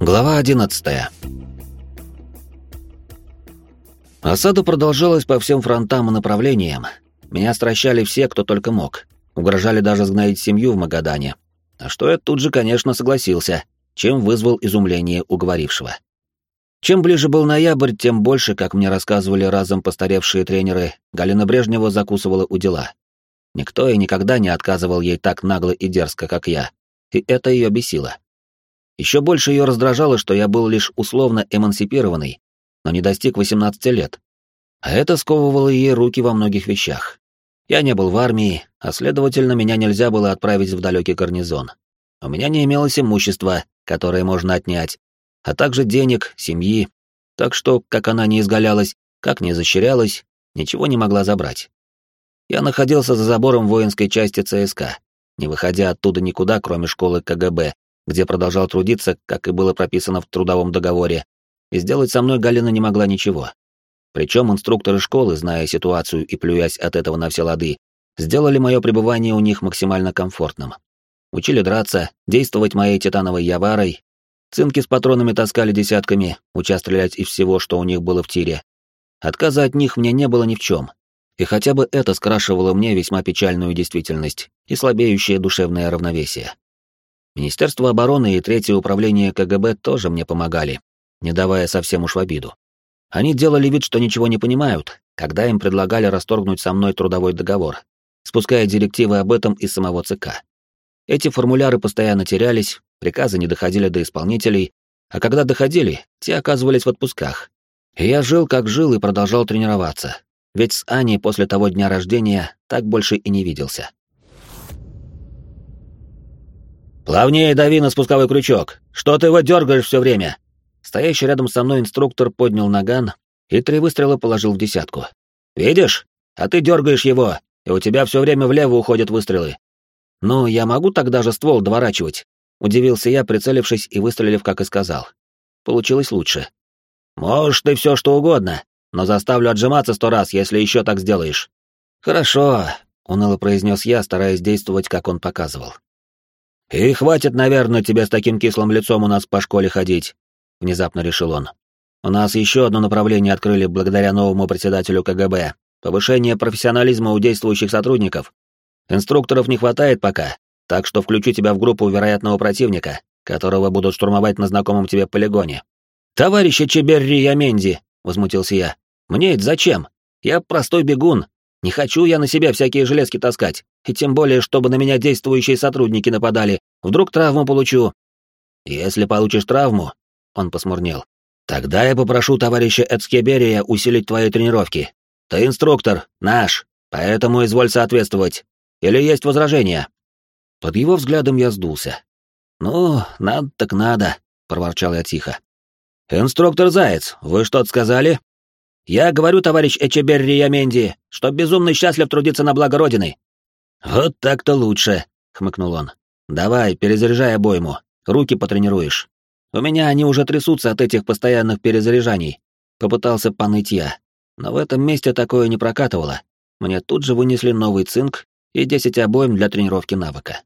Глава 11. Осада продолжалась по всем фронтам и направлениям. Меня стращали все, кто только мог. Угрожали даже сгноить семью в Магадане. А что я тут же, конечно, согласился, чем вызвал изумление уговорившего. Чем ближе был ноябрь, тем больше, как мне рассказывали разом постаревшие тренеры, Галина Брежнева закусывала у дела. Никто и никогда не отказывал ей так нагло и дерзко, как я, и это ее бесило. Еще больше ее раздражало, что я был лишь условно эмансипированный, но не достиг 18 лет. А это сковывало ей руки во многих вещах. Я не был в армии, а следовательно, меня нельзя было отправить в далекий гарнизон. У меня не имелось имущества, которое можно отнять, а также денег, семьи, так что, как она не изгалялась, как не изощрялась, ничего не могла забрать. Я находился за забором воинской части ЦСК, не выходя оттуда никуда, кроме школы КГБ, где продолжал трудиться, как и было прописано в трудовом договоре, и сделать со мной Галина не могла ничего. Причем инструкторы школы, зная ситуацию и плюясь от этого на все лады, сделали мое пребывание у них максимально комфортным. Учили драться, действовать моей титановой яварой, цинки с патронами таскали десятками, уча стрелять из всего, что у них было в тире. Отказа от них мне не было ни в чем. И хотя бы это скрашивало мне весьма печальную действительность и слабеющее душевное равновесие. Министерство обороны и Третье управление КГБ тоже мне помогали, не давая совсем уж в обиду. Они делали вид, что ничего не понимают, когда им предлагали расторгнуть со мной трудовой договор, спуская директивы об этом из самого ЦК. Эти формуляры постоянно терялись, приказы не доходили до исполнителей, а когда доходили, те оказывались в отпусках. И я жил как жил и продолжал тренироваться, ведь с Аней после того дня рождения так больше и не виделся. «Плавнее дави на спусковой крючок! Что ты его дергаешь все время?» Стоящий рядом со мной инструктор поднял наган и три выстрела положил в десятку. «Видишь? А ты дергаешь его, и у тебя все время влево уходят выстрелы». «Ну, я могу тогда же ствол доворачивать?» Удивился я, прицелившись и выстрелив, как и сказал. Получилось лучше. «Можешь ты все что угодно, но заставлю отжиматься сто раз, если еще так сделаешь». «Хорошо», — уныло произнес я, стараясь действовать, как он показывал. «И хватит, наверное, тебе с таким кислым лицом у нас по школе ходить», — внезапно решил он. «У нас еще одно направление открыли благодаря новому председателю КГБ. Повышение профессионализма у действующих сотрудников. Инструкторов не хватает пока, так что включу тебя в группу вероятного противника, которого будут штурмовать на знакомом тебе полигоне». «Товарищ Чеберри Яменди», — возмутился я, — «мне это зачем? Я простой бегун, не хочу я на себя всякие железки таскать, и тем более, чтобы на меня действующие сотрудники нападали. Вдруг травму получу. Если получишь травму, он посмурнел, тогда я попрошу товарища Эцкеберия усилить твои тренировки. Ты инструктор, наш, поэтому изволь соответствовать. Или есть возражения? Под его взглядом я сдулся. Ну, надо так надо, проворчал я тихо. Инструктор Заяц, вы что-то сказали? Я говорю, товарищ Эчеберри Яменди, что безумно счастлив трудиться на благо Родины. Вот так-то лучше, хмыкнул он. Давай, перезаряжай обойму, руки потренируешь. У меня они уже трясутся от этих постоянных перезаряжаний. Попытался поныть я, но в этом месте такое не прокатывало. Мне тут же вынесли новый цинк и 10 обоим для тренировки навыка.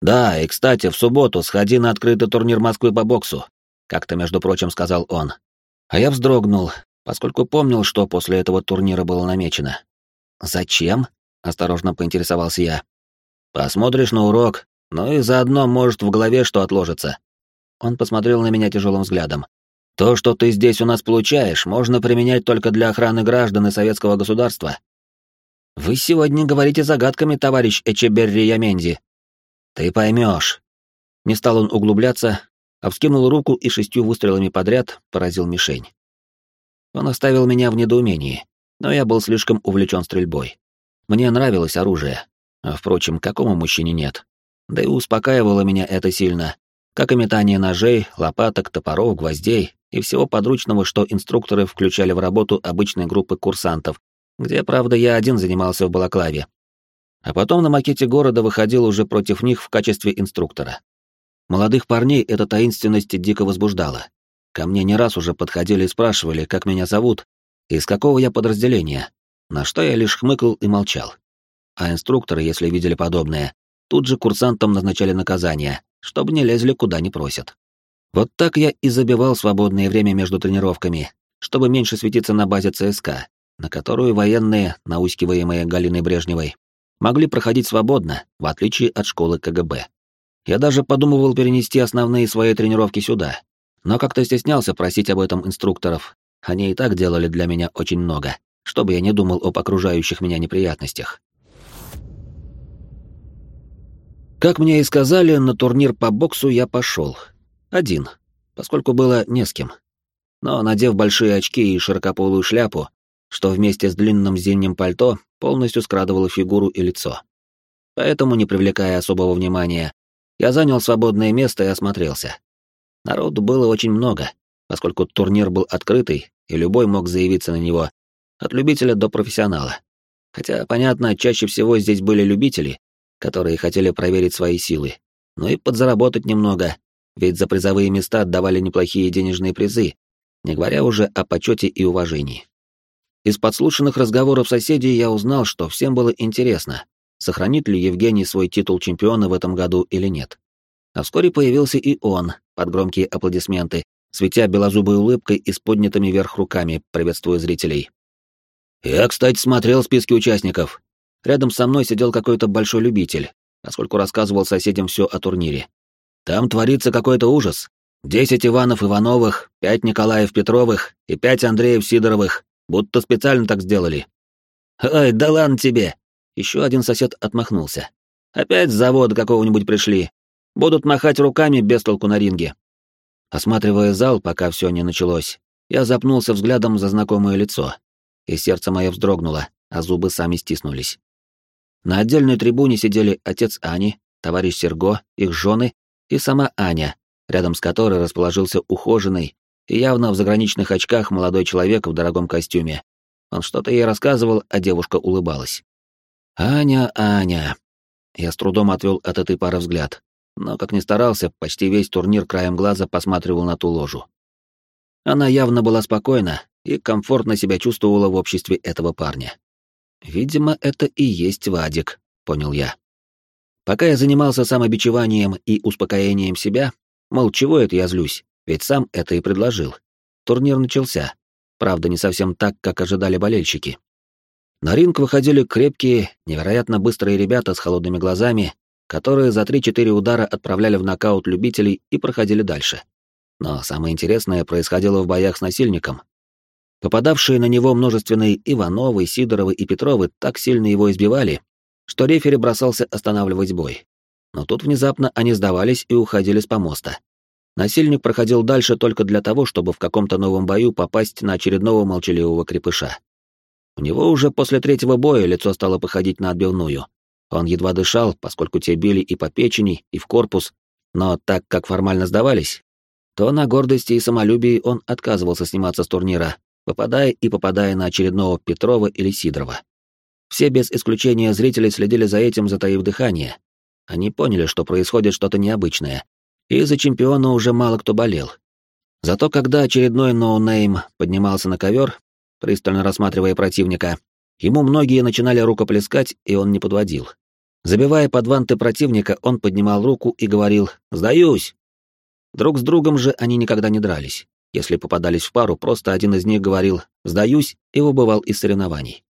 Да, и кстати, в субботу сходи на открытый турнир Москвы по боксу, как-то, между прочим, сказал он. А я вздрогнул, поскольку помнил, что после этого турнира было намечено. «Зачем?» — осторожно поинтересовался я. «Посмотришь на урок, ну и заодно, может, в голове что отложится». Он посмотрел на меня тяжелым взглядом. «То, что ты здесь у нас получаешь, можно применять только для охраны граждан и советского государства». «Вы сегодня говорите загадками, товарищ Эчеберри Яменди». «Ты поймешь». Не стал он углубляться, а вскинул руку и шестью выстрелами подряд поразил мишень. Он оставил меня в недоумении, но я был слишком увлечен стрельбой. Мне нравилось оружие, впрочем, какому мужчине нет. Да и успокаивало меня это сильно, как и метание ножей, лопаток, топоров, гвоздей и всего подручного, что инструкторы включали в работу обычной группы курсантов, где, правда, я один занимался в балаклаве. А потом на макете города выходил уже против них в качестве инструктора. Молодых парней эта таинственность дико возбуждала. Ко мне не раз уже подходили и спрашивали, как меня зовут, из какого я подразделения, на что я лишь хмыкал и молчал. А инструкторы, если видели подобное, тут же курсантам назначали наказание, чтобы не лезли куда не просят. Вот так я и забивал свободное время между тренировками, чтобы меньше светиться на базе ЦСКА, на которую военные, наускиваемые Галиной Брежневой, могли проходить свободно, в отличие от школы КГБ. Я даже подумывал перенести основные свои тренировки сюда, но как-то стеснялся просить об этом инструкторов. Они и так делали для меня очень много, чтобы я не думал об окружающих меня неприятностях. Как мне и сказали, на турнир по боксу я пошел. Один, поскольку было не с кем. Но, надев большие очки и широкополую шляпу, что вместе с длинным зимним пальто полностью скрадывало фигуру и лицо. Поэтому, не привлекая особого внимания, я занял свободное место и осмотрелся. Народу было очень много, поскольку турнир был открытый, и любой мог заявиться на него, от любителя до профессионала. Хотя, понятно, чаще всего здесь были любители, которые хотели проверить свои силы, но и подзаработать немного, ведь за призовые места отдавали неплохие денежные призы, не говоря уже о почете и уважении. Из подслушанных разговоров соседей я узнал, что всем было интересно, сохранит ли Евгений свой титул чемпиона в этом году или нет. А вскоре появился и он, под громкие аплодисменты, светя белозубой улыбкой и с поднятыми вверх руками, приветствуя зрителей. «Я, кстати, смотрел списки участников. Рядом со мной сидел какой-то большой любитель, поскольку рассказывал соседям все о турнире. Там творится какой-то ужас. Десять Иванов Ивановых, пять Николаев Петровых и пять Андреев Сидоровых, будто специально так сделали. «Ой, да ладно тебе!» Еще один сосед отмахнулся. «Опять с завода какого-нибудь пришли. Будут махать руками без толку на ринге». Осматривая зал, пока все не началось, я запнулся взглядом за знакомое лицо, и сердце мое вздрогнуло, а зубы сами стиснулись. На отдельной трибуне сидели отец Ани, товарищ Серго, их жены и сама Аня, рядом с которой расположился ухоженный и явно в заграничных очках молодой человек в дорогом костюме. Он что-то ей рассказывал, а девушка улыбалась. «Аня, Аня!» Я с трудом отвел от этой пары взгляд, но, как ни старался, почти весь турнир краем глаза посматривал на ту ложу. Она явно была спокойна и комфортно себя чувствовала в обществе этого парня. Видимо, это и есть Вадик, понял я. Пока я занимался самобичеванием и успокоением себя, мол, чего это я злюсь, ведь сам это и предложил. Турнир начался. Правда, не совсем так, как ожидали болельщики. На ринг выходили крепкие, невероятно быстрые ребята с холодными глазами, которые за 3-4 удара отправляли в нокаут любителей и проходили дальше. Но самое интересное происходило в боях с насильником. Попадавшие на него множественные Ивановы, Сидоровы и Петровы так сильно его избивали, что рефери бросался останавливать бой. Но тут внезапно они сдавались и уходили с помоста. Насильник проходил дальше только для того, чтобы в каком-то новом бою попасть на очередного молчаливого крепыша. У него уже после третьего боя лицо стало походить на отбивную. Он едва дышал, поскольку те били и по печени, и в корпус, но так как формально сдавались, то на гордости и самолюбии он отказывался сниматься с турнира, попадая и попадая на очередного Петрова или Сидорова. Все без исключения зрители следили за этим, затаив дыхание. Они поняли, что происходит что-то необычное, и за чемпиона уже мало кто болел. Зато когда очередной ноунейм поднимался на ковер, пристально рассматривая противника, ему многие начинали рукоплескать, и он не подводил. Забивая под ванты противника, он поднимал руку и говорил «Сдаюсь!». Друг с другом же они никогда не дрались. Если попадались в пару, просто один из них говорил «Сдаюсь» и выбывал из соревнований.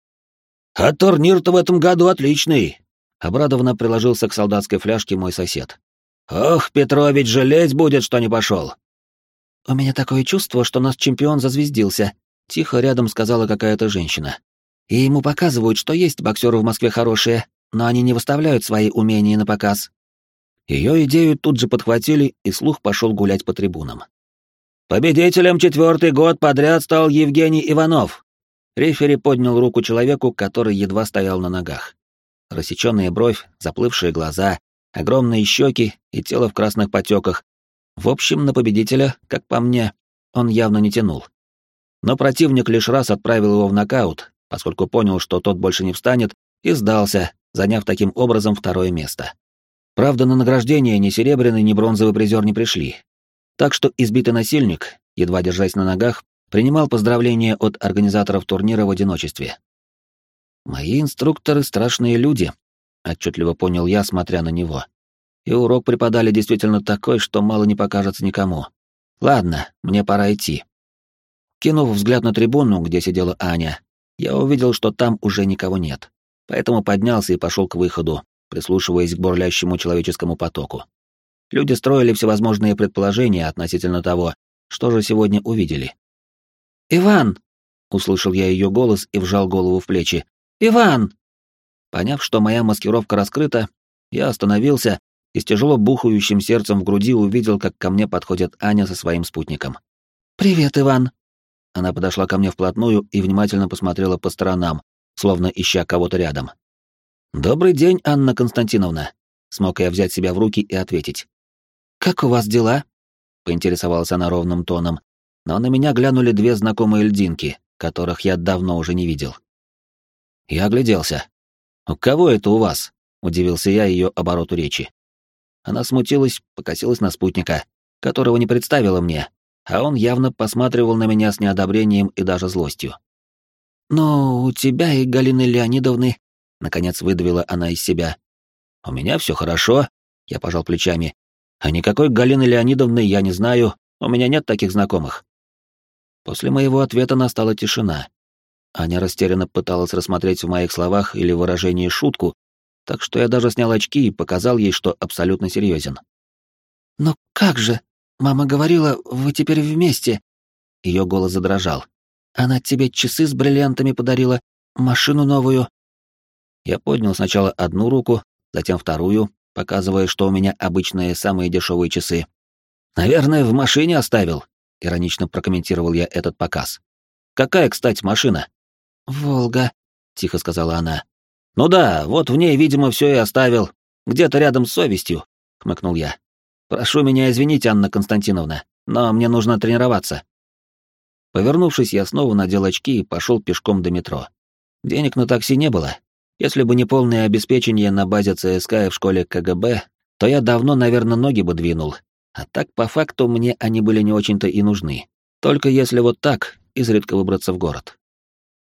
«А турнир-то в этом году отличный!» Обрадованно приложился к солдатской фляжке мой сосед. «Ох, Петрович жалеть будет, что не пошел!» «У меня такое чувство, что наш чемпион зазвездился», — тихо рядом сказала какая-то женщина. «И ему показывают, что есть боксеры в Москве хорошие, но они не выставляют свои умения на показ». Ее идею тут же подхватили, и слух пошел гулять по трибунам. «Победителем четвертый год подряд стал Евгений Иванов», Рефери поднял руку человеку, который едва стоял на ногах. Рассеченная бровь, заплывшие глаза, огромные щеки и тело в красных потеках. В общем, на победителя, как по мне, он явно не тянул. Но противник лишь раз отправил его в нокаут, поскольку понял, что тот больше не встанет, и сдался, заняв таким образом второе место. Правда, на награждение ни серебряный, ни бронзовый призер не пришли. Так что избитый насильник, едва держась на ногах, принимал поздравления от организаторов турнира в одиночестве. «Мои инструкторы — страшные люди», — отчетливо понял я, смотря на него. И урок преподали действительно такой, что мало не покажется никому. Ладно, мне пора идти. Кинув взгляд на трибуну, где сидела Аня, я увидел, что там уже никого нет. Поэтому поднялся и пошел к выходу, прислушиваясь к бурлящему человеческому потоку. Люди строили всевозможные предположения относительно того, что же сегодня увидели. «Иван!» — услышал я ее голос и вжал голову в плечи. «Иван!» Поняв, что моя маскировка раскрыта, я остановился и с тяжело бухающим сердцем в груди увидел, как ко мне подходит Аня со своим спутником. «Привет, Иван!» Она подошла ко мне вплотную и внимательно посмотрела по сторонам, словно ища кого-то рядом. «Добрый день, Анна Константиновна!» Смог я взять себя в руки и ответить. «Как у вас дела?» — поинтересовалась она ровным тоном, но на меня глянули две знакомые льдинки, которых я давно уже не видел. Я огляделся. «У кого это у вас?» — удивился я ее обороту речи. Она смутилась, покосилась на спутника, которого не представила мне, а он явно посматривал на меня с неодобрением и даже злостью. «Но у тебя и Галины Леонидовны...» — наконец выдавила она из себя. «У меня все хорошо», — я пожал плечами. «А никакой Галины Леонидовны я не знаю, у меня нет таких знакомых». После моего ответа настала тишина. Аня растерянно пыталась рассмотреть в моих словах или выражении шутку, так что я даже снял очки и показал ей, что абсолютно серьезен. «Но как же? Мама говорила, вы теперь вместе». Ее голос задрожал. «Она тебе часы с бриллиантами подарила, машину новую». Я поднял сначала одну руку, затем вторую, показывая, что у меня обычные самые дешевые часы. «Наверное, в машине оставил», — иронично прокомментировал я этот показ. «Какая, кстати, машина?» «Волга», — тихо сказала она. «Ну да, вот в ней, видимо, все и оставил. Где-то рядом с совестью», — хмыкнул я. «Прошу меня извинить, Анна Константиновна, но мне нужно тренироваться». Повернувшись, я снова надел очки и пошел пешком до метро. Денег на такси не было. Если бы не полное обеспечение на базе ЦСК в школе КГБ, то я давно, наверное, ноги бы двинул, а так, по факту, мне они были не очень-то и нужны. Только если вот так, изредка выбраться в город.